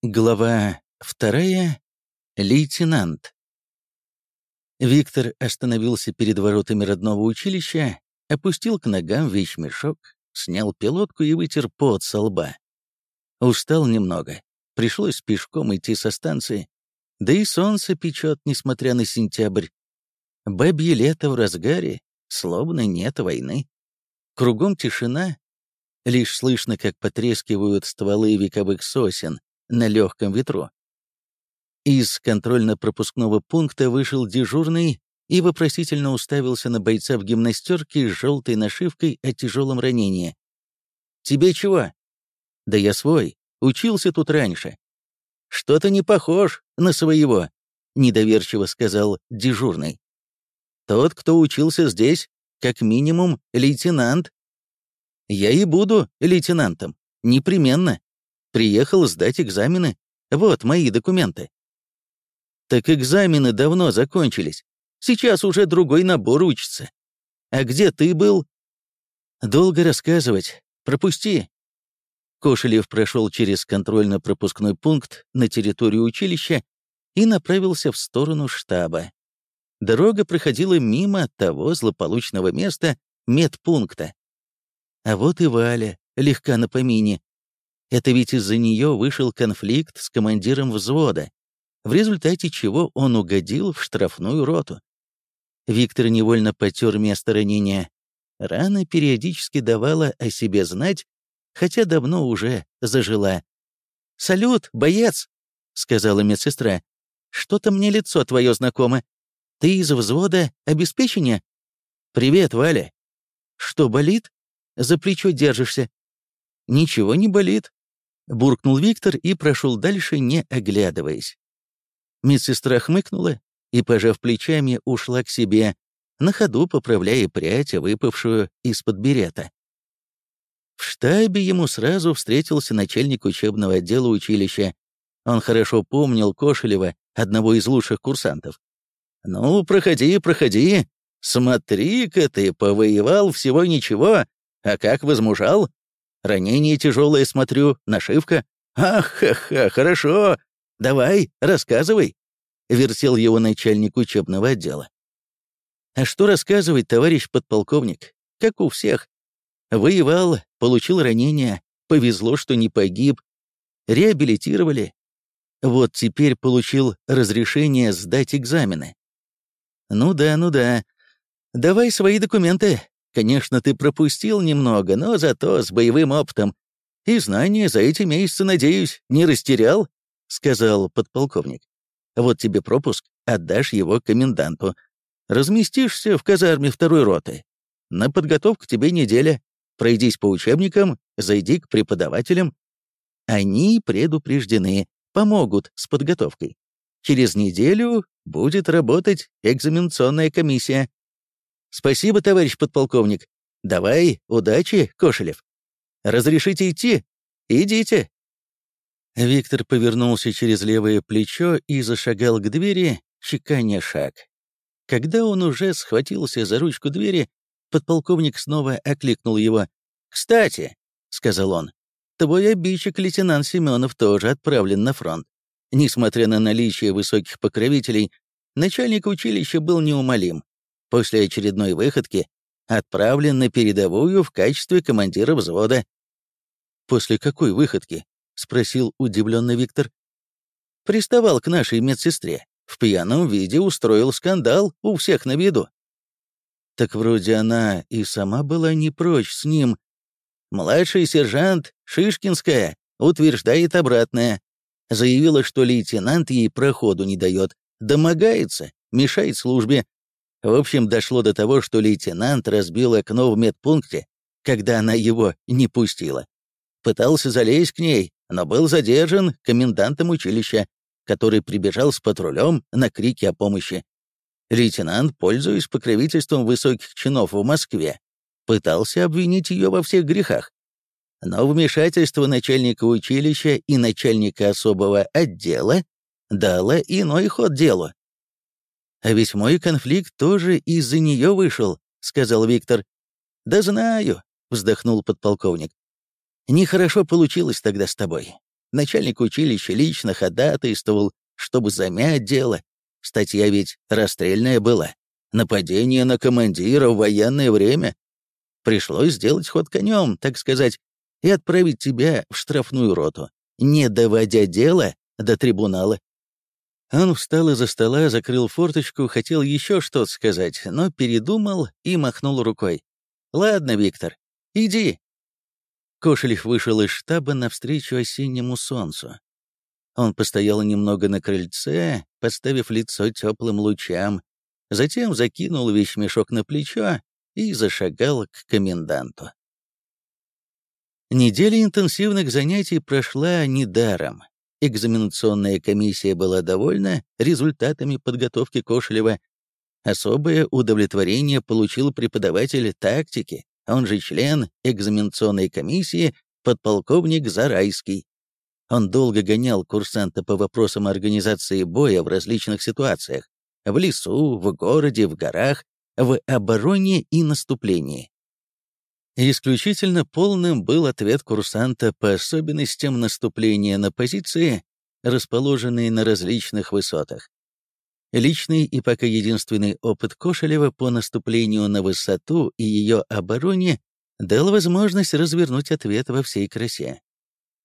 Глава вторая. Лейтенант. Виктор остановился перед воротами родного училища, опустил к ногам вещмешок, снял пилотку и вытер пот со лба. Устал немного, пришлось пешком идти со станции, да и солнце печет, несмотря на сентябрь. Бабье лето в разгаре, словно нет войны. Кругом тишина, лишь слышно, как потрескивают стволы вековых сосен, на легком ветру. Из контрольно-пропускного пункта вышел дежурный и вопросительно уставился на бойца в гимнастерке с желтой нашивкой о тяжелом ранении. «Тебе чего?» «Да я свой. Учился тут раньше». «Что-то не похож на своего», — недоверчиво сказал дежурный. «Тот, кто учился здесь, как минимум лейтенант». «Я и буду лейтенантом. Непременно. Приехал сдать экзамены. Вот мои документы. Так экзамены давно закончились. Сейчас уже другой набор учится. А где ты был? Долго рассказывать. Пропусти. Кошелев прошел через контрольно-пропускной пункт на территорию училища и направился в сторону штаба. Дорога проходила мимо того злополучного места медпункта. А вот и Валя, легка на помине, это ведь из-за нее вышел конфликт с командиром взвода, в результате чего он угодил в штрафную роту. Виктор невольно потер место ранения. Рана периодически давала о себе знать, хотя давно уже зажила. «Салют, боец!» — сказала медсестра. «Что-то мне лицо твое знакомо. Ты из взвода обеспечения?» «Привет, Валя!» «Что, болит? За плечо держишься?» «Ничего не болит. Буркнул Виктор и прошел дальше, не оглядываясь. Медсестра хмыкнула и, пожав плечами, ушла к себе, на ходу поправляя прядь, выпавшую из-под берета. В штабе ему сразу встретился начальник учебного отдела училища. Он хорошо помнил Кошелева, одного из лучших курсантов. «Ну, проходи, проходи. Смотри-ка ты, повоевал всего ничего, а как возмужал? Ранение тяжелое, смотрю, нашивка. Ах, ха-ха, хорошо. Давай, рассказывай. Вертел его начальник учебного отдела. А что рассказывать, товарищ подполковник? Как у всех. Воевал, получил ранение, повезло, что не погиб. Реабилитировали. Вот теперь получил разрешение сдать экзамены. Ну да, ну да. Давай свои документы, Конечно, ты пропустил немного, но зато с боевым опытом. И знания за эти месяцы, надеюсь, не растерял?» — сказал подполковник. «Вот тебе пропуск, отдашь его коменданту. Разместишься в казарме второй роты. На подготовку тебе неделя. Пройдись по учебникам, зайди к преподавателям. Они предупреждены, помогут с подготовкой. Через неделю будет работать экзаменационная комиссия. «Спасибо, товарищ подполковник. Давай, удачи, Кошелев. Разрешите идти? Идите». Виктор повернулся через левое плечо и зашагал к двери, чеканя шаг. Когда он уже схватился за ручку двери, подполковник снова окликнул его. «Кстати», — сказал он, — «твой обидчик лейтенант Семенов тоже отправлен на фронт. Несмотря на наличие высоких покровителей, начальник училища был неумолим после очередной выходки отправлен на передовую в качестве командира взвода. «После какой выходки?» — спросил удивленный Виктор. «Приставал к нашей медсестре. В пьяном виде устроил скандал у всех на виду». Так вроде она и сама была не прочь с ним. Младший сержант Шишкинская утверждает обратное. Заявила, что лейтенант ей проходу не дает, домогается, мешает службе, в общем, дошло до того, что лейтенант разбил окно в медпункте, когда она его не пустила. Пытался залезть к ней, но был задержан комендантом училища, который прибежал с патрулем на крики о помощи. Лейтенант, пользуясь покровительством высоких чинов в Москве, пытался обвинить ее во всех грехах. Но вмешательство начальника училища и начальника особого отдела дало иной ход делу. А ведь мой конфликт тоже из-за нее вышел», — сказал Виктор. «Да знаю», — вздохнул подполковник. «Нехорошо получилось тогда с тобой. Начальник училища лично ходатайствовал, чтобы замять дело. Статья ведь расстрельная была. Нападение на командира в военное время. Пришлось сделать ход конем, так сказать, и отправить тебя в штрафную роту, не доводя дело до трибунала. Он встал из-за стола, закрыл форточку, хотел еще что-то сказать, но передумал и махнул рукой. «Ладно, Виктор, иди». Кошелев вышел из штаба навстречу осеннему солнцу. Он постоял немного на крыльце, подставив лицо теплым лучам, затем закинул вещмешок на плечо и зашагал к коменданту. Неделя интенсивных занятий прошла недаром. Экзаменационная комиссия была довольна результатами подготовки Кошелева. Особое удовлетворение получил преподаватель тактики, он же член экзаменационной комиссии, подполковник Зарайский. Он долго гонял курсанта по вопросам организации боя в различных ситуациях — в лесу, в городе, в горах, в обороне и наступлении. Исключительно полным был ответ курсанта по особенностям наступления на позиции, расположенные на различных высотах. Личный и пока единственный опыт Кошелева по наступлению на высоту и ее обороне дал возможность развернуть ответ во всей красе.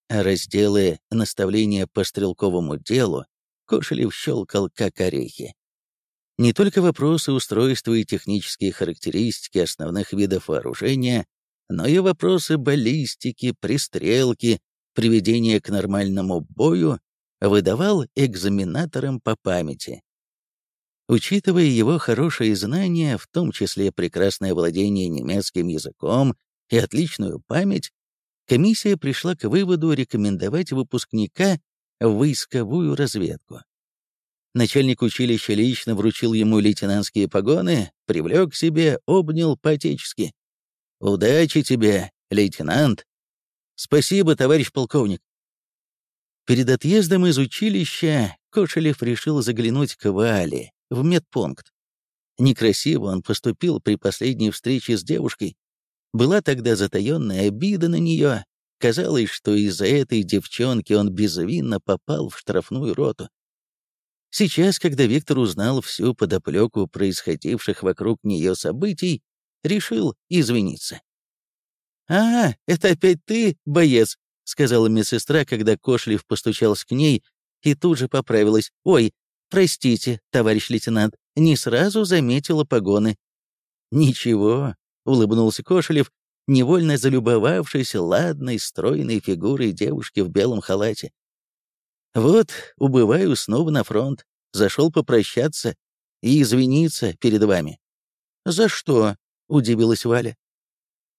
А разделы наставления по стрелковому делу Кошелев щелкал как орехи. Не только вопросы устройства и технические характеристики основных видов вооружения, но и вопросы баллистики, пристрелки, приведения к нормальному бою выдавал экзаменаторам по памяти. Учитывая его хорошие знания, в том числе прекрасное владение немецким языком и отличную память, комиссия пришла к выводу рекомендовать выпускника в войсковую разведку. Начальник училища лично вручил ему лейтенантские погоны, привлек к себе, обнял по-отечески. Удачи тебе, лейтенант. Спасибо, товарищ полковник. Перед отъездом из училища Кошелев решил заглянуть к Вале в медпункт. Некрасиво он поступил при последней встрече с девушкой. Была тогда затаенная обида на нее. Казалось, что из-за этой девчонки он безвинно попал в штрафную роту. Сейчас, когда Виктор узнал всю подоплеку происходивших вокруг нее событий, решил извиниться. «А, это опять ты, боец», — сказала медсестра, когда Кошлев постучался к ней и тут же поправилась. «Ой, простите, товарищ лейтенант, не сразу заметила погоны». «Ничего», — улыбнулся Кошелев, невольно залюбовавшись ладной, стройной фигурой девушки в белом халате. «Вот, убываю снова на фронт, зашел попрощаться и извиниться перед вами». «За что?» — удивилась Валя.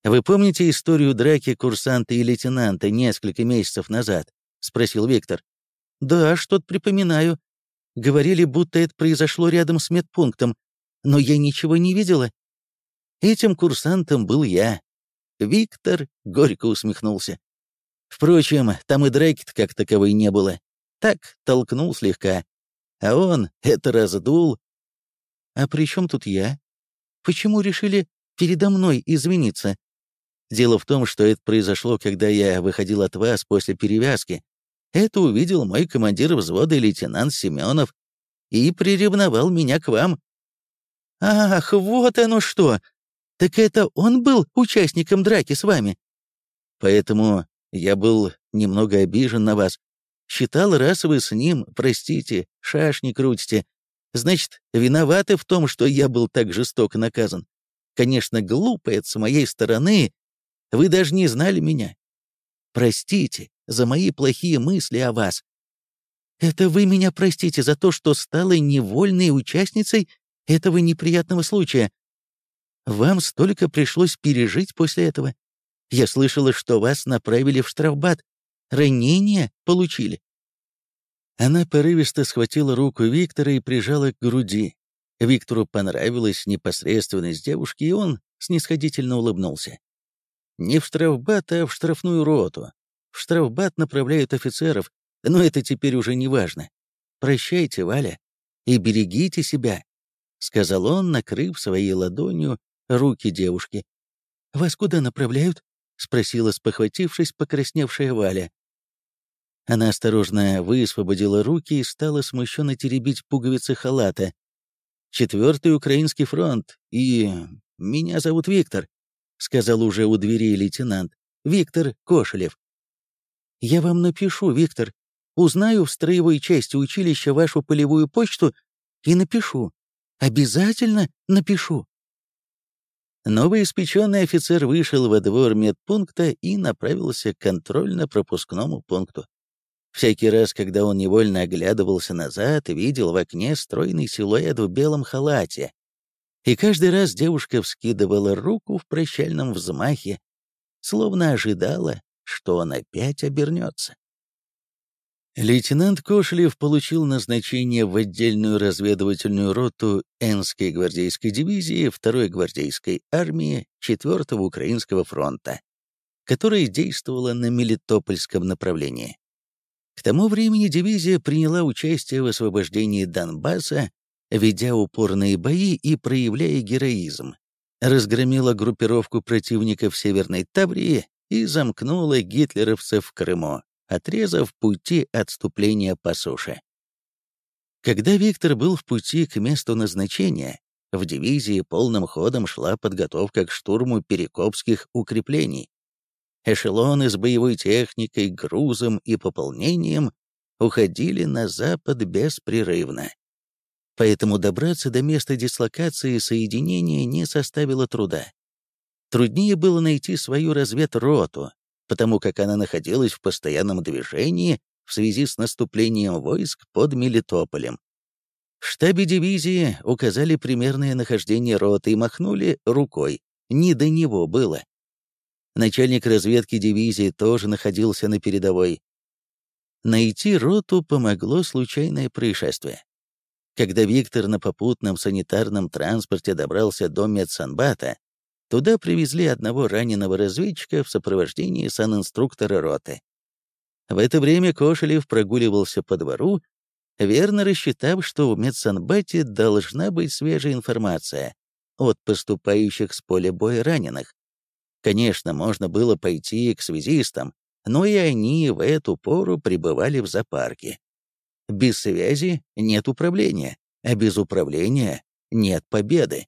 «Вы помните историю драки курсанта и лейтенанта несколько месяцев назад?» — спросил Виктор. «Да, что-то припоминаю. Говорили, будто это произошло рядом с медпунктом, но я ничего не видела. Этим курсантом был я». Виктор горько усмехнулся. Впрочем, там и драки-то как таковой не было. Так, толкнул слегка. А он это раздул. «А при чем тут я? Почему решили передо мной извиниться. Дело в том, что это произошло, когда я выходил от вас после перевязки. Это увидел мой командир взвода лейтенант Семенов и приревновал меня к вам. Ах, вот оно что! Так это он был участником драки с вами? Поэтому я был немного обижен на вас. Считал, раз вы с ним, простите, шашни крутите, значит, виноваты в том, что я был так жестоко наказан. Конечно, глупо это с моей стороны. Вы даже не знали меня. Простите за мои плохие мысли о вас. Это вы меня простите за то, что стала невольной участницей этого неприятного случая. Вам столько пришлось пережить после этого. Я слышала, что вас направили в штрафбат. Ранения получили. Она порывисто схватила руку Виктора и прижала к груди. Виктору понравилась непосредственность девушки, и он снисходительно улыбнулся. Не в штрафбат, а в штрафную роту. В штрафбат направляют офицеров, но это теперь уже не важно. Прощайте, Валя, и берегите себя, — сказал он, накрыв своей ладонью руки девушки. «Вас куда направляют?» — спросила, спохватившись, покрасневшая Валя. Она осторожно высвободила руки и стала смущенно теребить пуговицы халата. «Четвертый Украинский фронт, и... меня зовут Виктор», — сказал уже у двери лейтенант. «Виктор Кошелев». «Я вам напишу, Виктор. Узнаю в строевой части училища вашу полевую почту и напишу. Обязательно напишу». Новоиспеченный офицер вышел во двор медпункта и направился к контрольно-пропускному пункту. Всякий раз, когда он невольно оглядывался назад, видел в окне стройный силуэт в белом халате. И каждый раз девушка вскидывала руку в прощальном взмахе, словно ожидала, что он опять обернется. Лейтенант Кошелев получил назначение в отдельную разведывательную роту Энской гвардейской дивизии 2-й гвардейской армии 4-го Украинского фронта, которая действовала на Мелитопольском направлении. К тому времени дивизия приняла участие в освобождении Донбасса, ведя упорные бои и проявляя героизм, разгромила группировку противников Северной Таврии и замкнула гитлеровцев в Крыму, отрезав пути отступления по суше. Когда Виктор был в пути к месту назначения, в дивизии полным ходом шла подготовка к штурму перекопских укреплений, Эшелоны с боевой техникой, грузом и пополнением уходили на запад беспрерывно. Поэтому добраться до места дислокации соединения не составило труда. Труднее было найти свою разведроту, потому как она находилась в постоянном движении в связи с наступлением войск под Мелитополем. В штабе дивизии указали примерное нахождение роты и махнули рукой. Не до него было. Начальник разведки дивизии тоже находился на передовой. Найти роту помогло случайное происшествие. Когда Виктор на попутном санитарном транспорте добрался до медсанбата, туда привезли одного раненого разведчика в сопровождении санинструктора роты. В это время Кошелев прогуливался по двору, верно рассчитав, что в медсанбате должна быть свежая информация от поступающих с поля боя раненых. Конечно, можно было пойти к связистам, но и они в эту пору пребывали в зоопарке. Без связи нет управления, а без управления нет победы.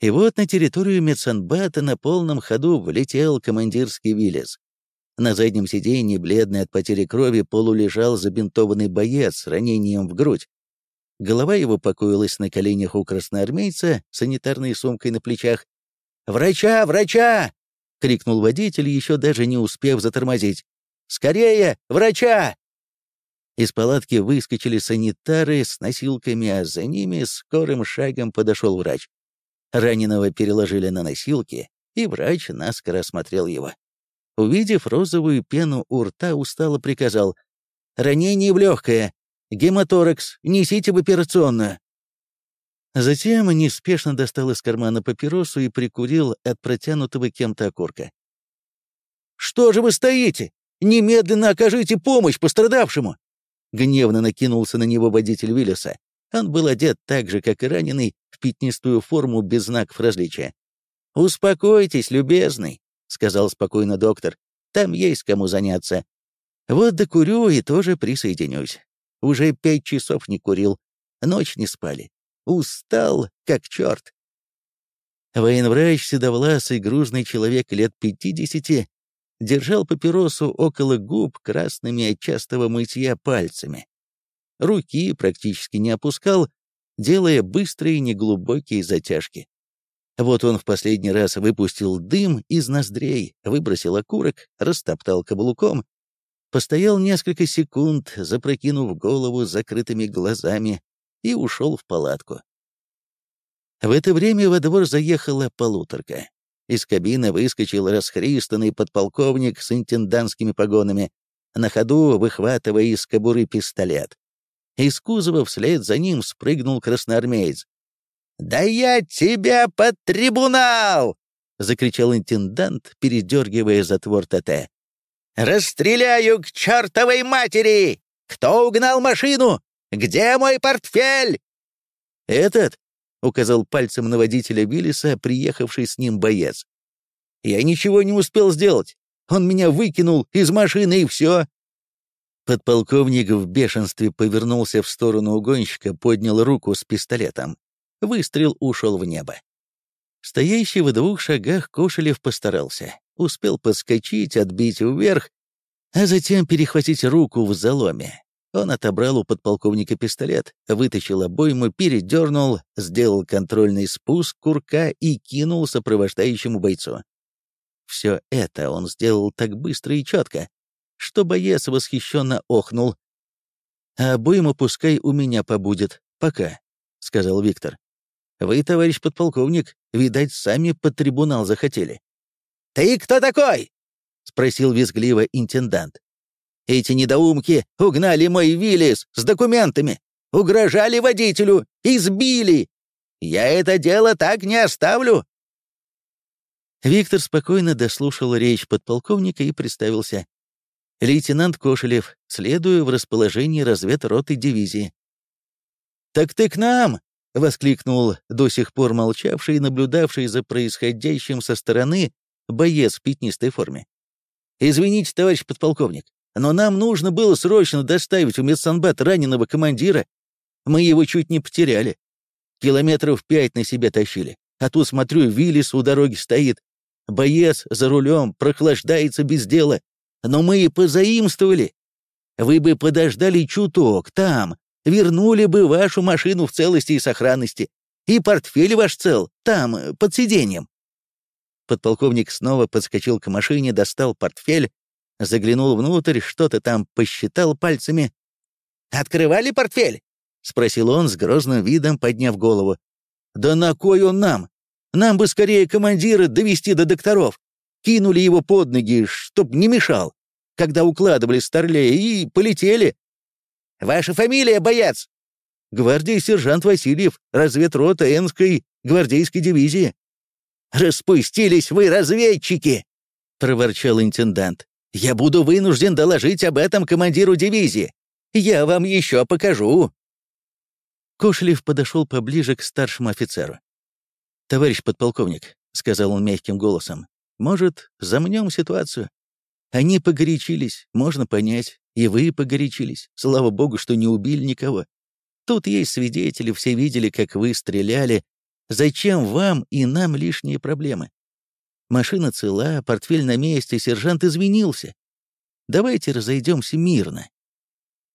И вот на территорию Медсанбата на полном ходу влетел командирский Виллис. На заднем сиденье, бледный от потери крови, полулежал забинтованный боец с ранением в грудь. Голова его покоилась на коленях у красноармейца, санитарной сумкой на плечах. «Врача! Врача!» — крикнул водитель, еще даже не успев затормозить. «Скорее! Врача!» Из палатки выскочили санитары с носилками, а за ними скорым шагом подошел врач. Раненого переложили на носилки, и врач наскоро осмотрел его. Увидев розовую пену у рта, устало приказал «Ранение в легкое! Гематоракс! Несите в операционную!» Затем неспешно достал из кармана папиросу и прикурил от протянутого кем-то окурка. «Что же вы стоите? Немедленно окажите помощь пострадавшему!» Гневно накинулся на него водитель Виллиса. Он был одет так же, как и раненый, в пятнистую форму без знаков различия. «Успокойтесь, любезный», — сказал спокойно доктор. «Там есть кому заняться. Вот докурю и тоже присоединюсь. Уже пять часов не курил, ночь не спали. Устал, как черт. Военврач, седовласый, грузный человек лет пятидесяти, держал папиросу около губ красными от частого мытья пальцами. Руки практически не опускал, делая быстрые неглубокие затяжки. Вот он в последний раз выпустил дым из ноздрей, выбросил окурок, растоптал каблуком, постоял несколько секунд, запрокинув голову закрытыми глазами, и ушел в палатку. В это время во двор заехала полуторка. Из кабины выскочил расхристанный подполковник с интендантскими погонами, на ходу выхватывая из кобуры пистолет. Из кузова вслед за ним спрыгнул красноармеец. «Да я тебя под трибунал!» — закричал интендант, передергивая затвор ТТ. «Расстреляю к чертовой матери! Кто угнал машину? Где мой портфель?» «Этот?» — указал пальцем на водителя Виллиса, приехавший с ним боец. «Я ничего не успел сделать. Он меня выкинул из машины, и все». Подполковник в бешенстве повернулся в сторону угонщика, поднял руку с пистолетом. Выстрел ушел в небо. Стоящий в двух шагах Кошелев постарался. Успел подскочить, отбить вверх, а затем перехватить руку в заломе. Он отобрал у подполковника пистолет, вытащил обойму, передернул, сделал контрольный спуск курка и кинул сопровождающему бойцу. Все это он сделал так быстро и четко, что боец восхищенно охнул. «А обойма пускай у меня побудет, пока», — сказал Виктор. «Вы, товарищ подполковник, видать, сами под трибунал захотели». «Ты кто такой?» — спросил визгливо интендант. Эти недоумки угнали мой Виллис с документами, угрожали водителю, избили. Я это дело так не оставлю. Виктор спокойно дослушал речь подполковника и представился. Лейтенант Кошелев, следую в расположении разведроты дивизии. «Так ты к нам!» — воскликнул до сих пор молчавший и наблюдавший за происходящим со стороны боец в пятнистой форме. «Извините, товарищ подполковник, но нам нужно было срочно доставить в медсанбат раненого командира. Мы его чуть не потеряли. Километров пять на себе тащили. А тут, смотрю, Виллис у дороги стоит. Боец за рулем, прохлаждается без дела. Но мы и позаимствовали. Вы бы подождали чуток там, вернули бы вашу машину в целости и сохранности. И портфель ваш цел, там, под сиденьем. Подполковник снова подскочил к машине, достал портфель, заглянул внутрь, что-то там посчитал пальцами. «Открывали портфель?» — спросил он с грозным видом, подняв голову. «Да на кой он нам? Нам бы скорее командира довести до докторов. Кинули его под ноги, чтоб не мешал, когда укладывали старлея, и полетели». «Ваша фамилия, боец?» «Гвардии сержант Васильев, разведрота Энской гвардейской дивизии». «Распустились вы, разведчики!» — проворчал интендант. Я буду вынужден доложить об этом командиру дивизии. Я вам еще покажу». Кошелев подошел поближе к старшему офицеру. «Товарищ подполковник», — сказал он мягким голосом, — «может, замнем ситуацию? Они погорячились, можно понять, и вы погорячились. Слава богу, что не убили никого. Тут есть свидетели, все видели, как вы стреляли. Зачем вам и нам лишние проблемы? Машина цела, портфель на месте, сержант извинился. Давайте разойдемся мирно.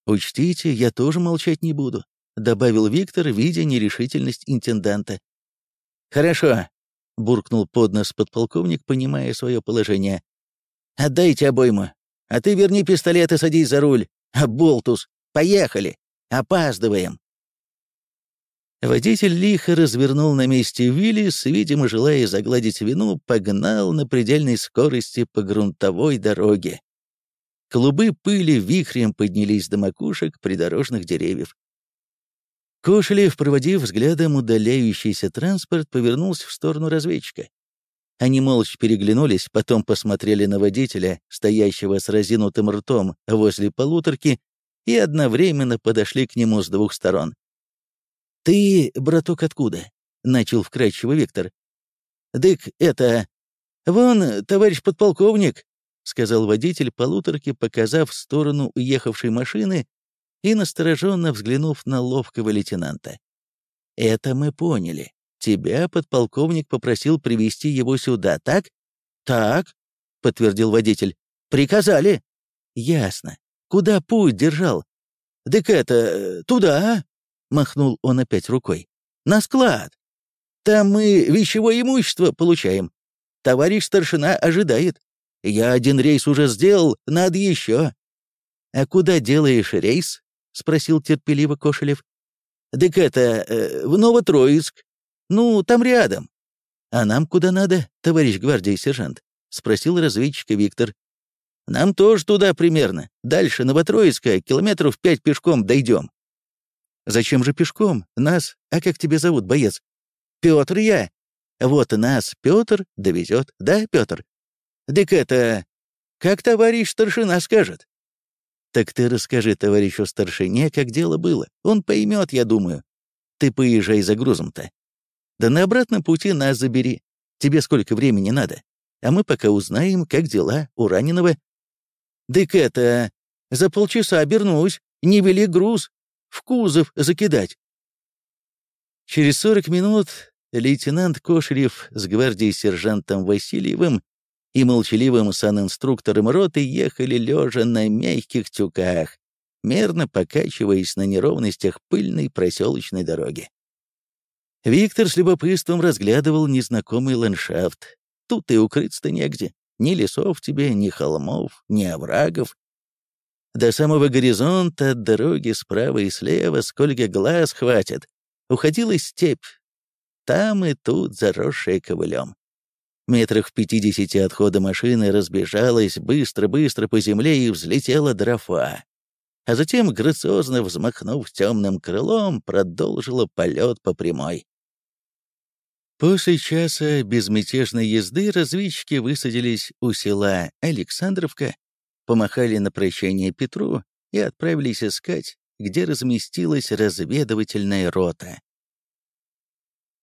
Учтите, я тоже молчать не буду, добавил Виктор, видя нерешительность интенданта. Хорошо, буркнул под нос подполковник, понимая свое положение. «Отдайте обойму. А ты верни пистолет и садись за руль. А болтус, поехали. Опаздываем». Водитель лихо развернул на месте Виллис, видимо, желая загладить вину, погнал на предельной скорости по грунтовой дороге. Клубы пыли вихрем поднялись до макушек придорожных деревьев. Кошелев, проводив взглядом удаляющийся транспорт, повернулся в сторону разведчика. Они молча переглянулись, потом посмотрели на водителя, стоящего с разинутым ртом возле полуторки, и одновременно подошли к нему с двух сторон. «Ты, браток, откуда?» — начал вкрадчиво Виктор. «Дык, это... Вон, товарищ подполковник», — сказал водитель полуторки, показав в сторону уехавшей машины и настороженно взглянув на ловкого лейтенанта. «Это мы поняли. Тебя подполковник попросил привести его сюда, так?» «Так», — подтвердил водитель. «Приказали». «Ясно. Куда путь держал?» «Дык это... туда, Махнул он опять рукой. «На склад! Там мы вещевое имущество получаем. Товарищ старшина ожидает. Я один рейс уже сделал, надо еще». «А куда делаешь рейс?» — спросил терпеливо Кошелев. «Так это, э, в Новотроицк. Ну, там рядом». «А нам куда надо, товарищ гвардии сержант?» — спросил разведчика Виктор. «Нам тоже туда примерно. Дальше Новотроицка, километров пять пешком дойдем». Зачем же пешком? Нас, а как тебя зовут, боец? Петр я. Вот нас Петр довезет, да, Петр? Дык это... Как товарищ старшина скажет? Так ты расскажи товарищу старшине, как дело было. Он поймет, я думаю. Ты поезжай за грузом-то. Да на обратном пути нас забери. Тебе сколько времени надо? А мы пока узнаем, как дела у раненого. Дык это... За полчаса обернусь, не вели груз, в кузов закидать. Через сорок минут лейтенант Кошелев с гвардией сержантом Васильевым и молчаливым санинструктором роты ехали лежа на мягких тюках, мерно покачиваясь на неровностях пыльной проселочной дороги. Виктор с любопытством разглядывал незнакомый ландшафт. Тут и укрыться-то негде. Ни лесов тебе, ни холмов, ни оврагов. До самого горизонта от дороги справа и слева, сколько глаз хватит, уходила степь. Там и тут заросшая ковылем. Метрах в пятидесяти от хода машины разбежалась быстро-быстро по земле и взлетела дрофа. А затем, грациозно взмахнув темным крылом, продолжила полет по прямой. После часа безмятежной езды разведчики высадились у села Александровка, помахали на прощание Петру и отправились искать, где разместилась разведывательная рота.